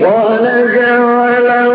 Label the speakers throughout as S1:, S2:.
S1: ونجعلهم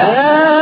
S1: آل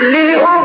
S1: وقالت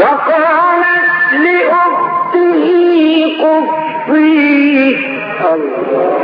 S1: وقالت لأخته قصيه وقالت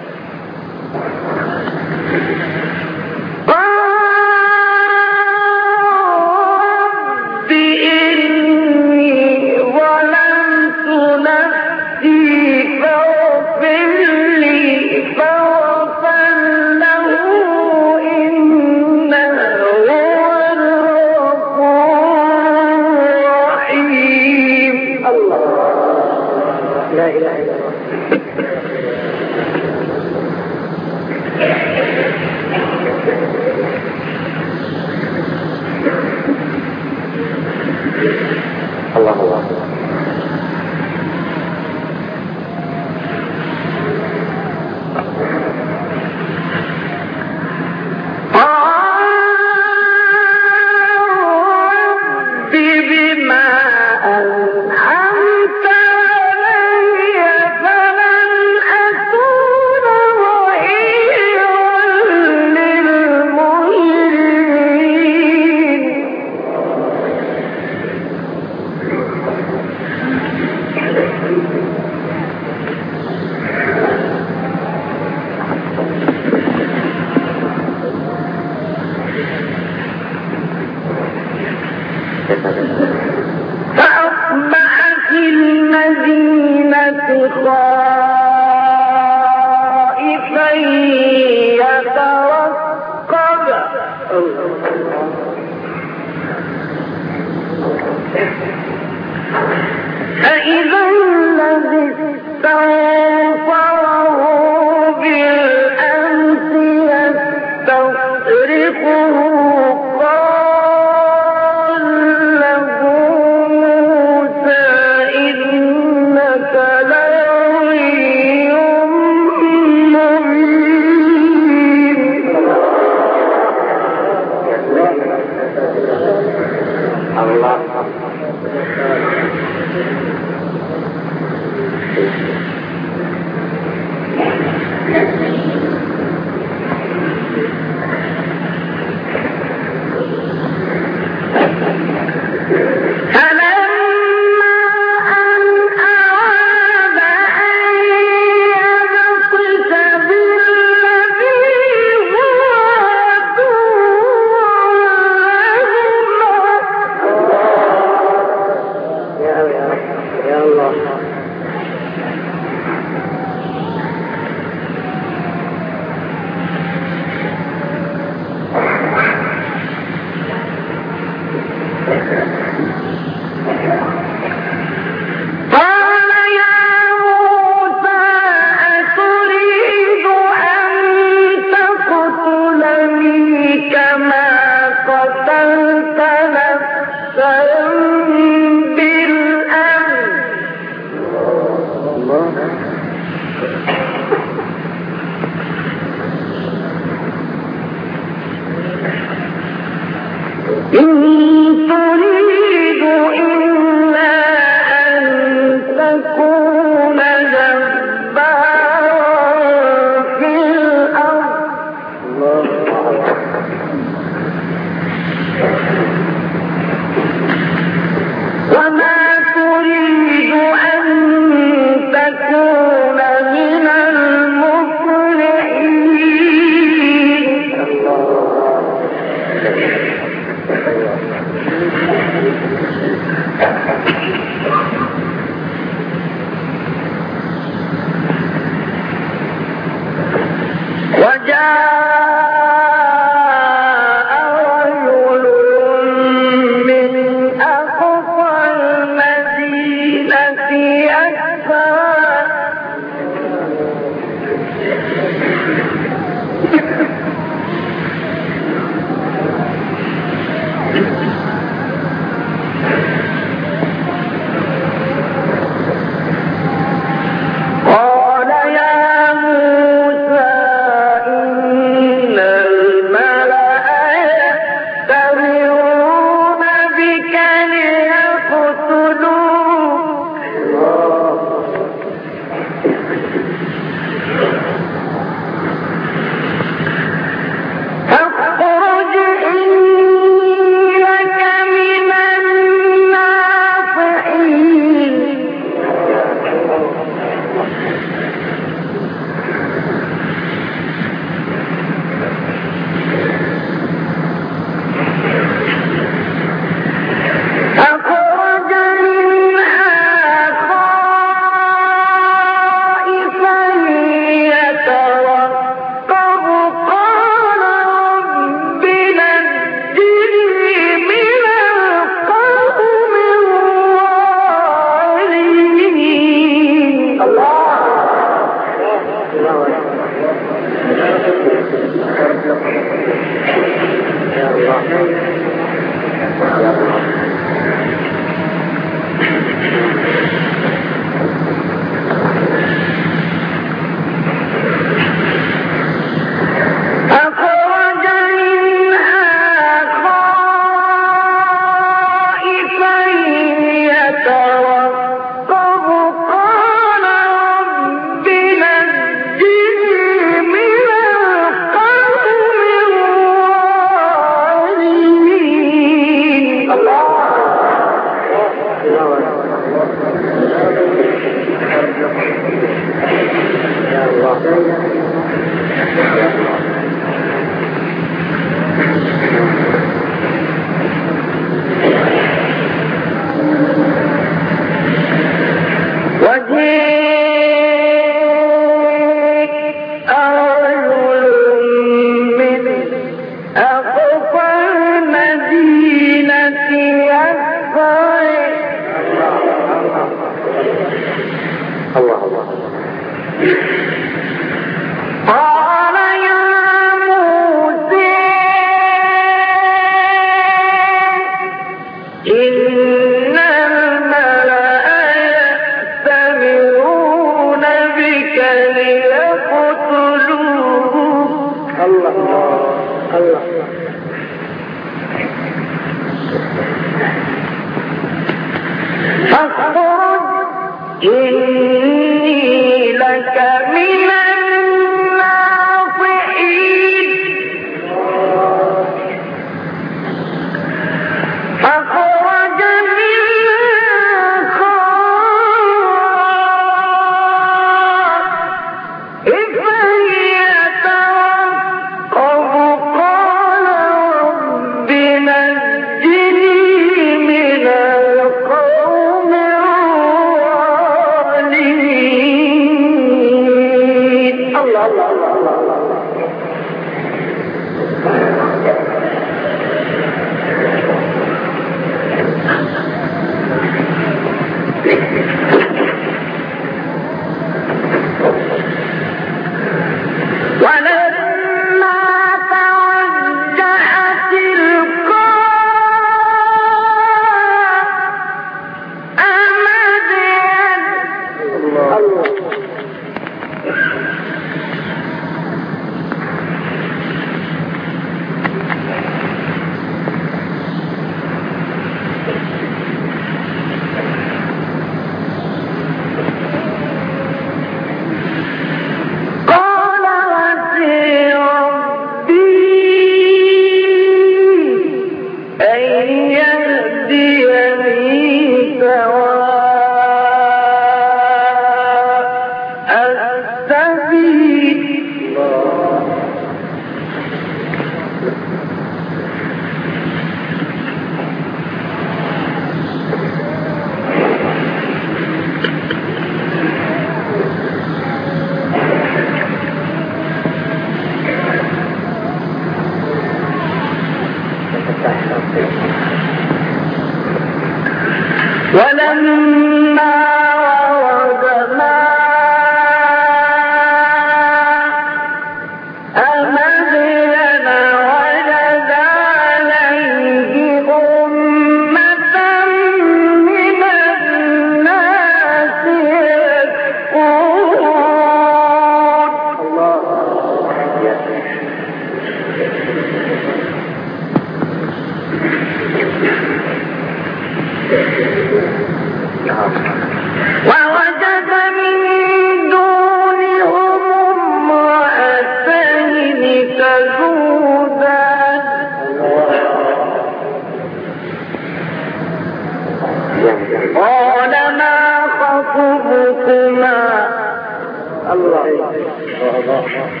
S2: Allah.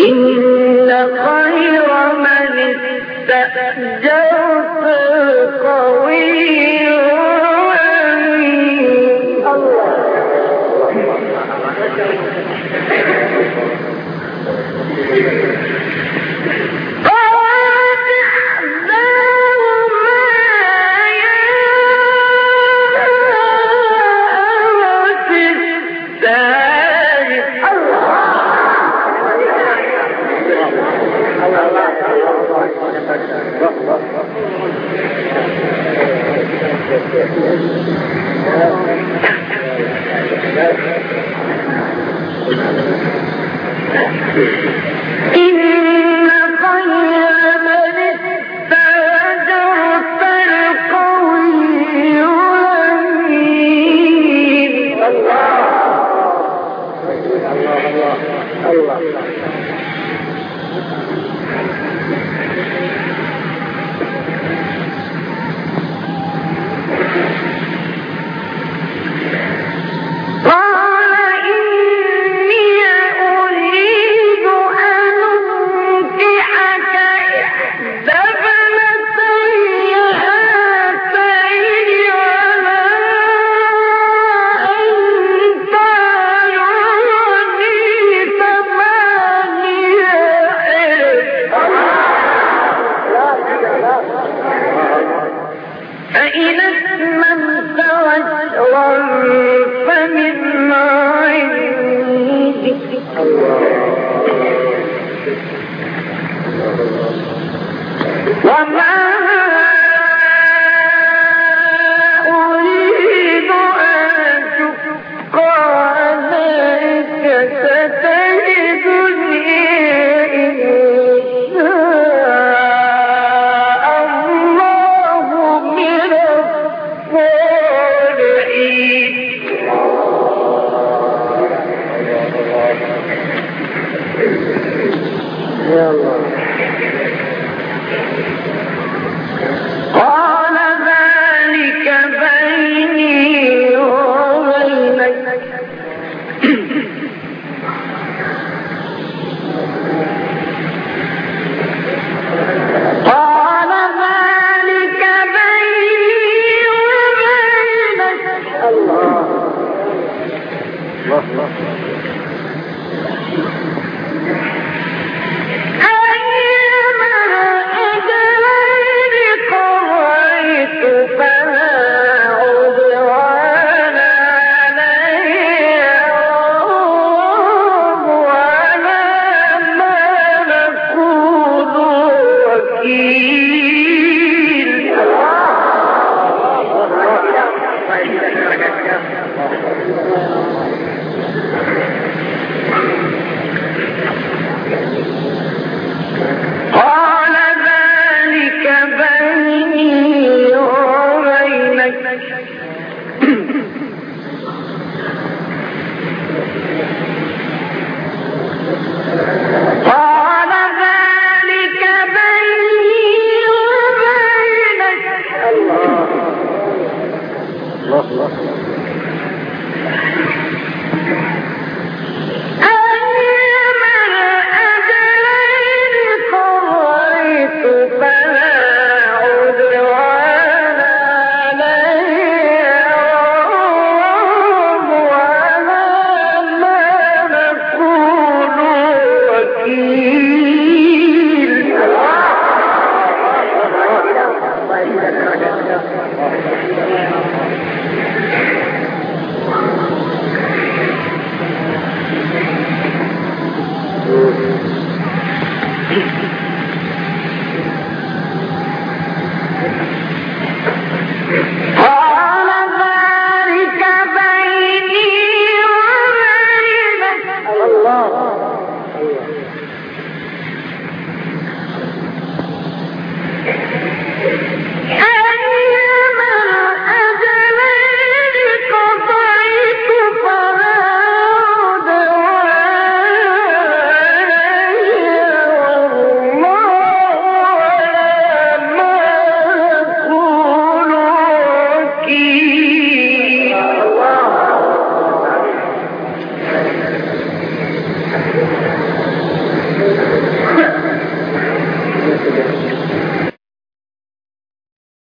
S1: إن إن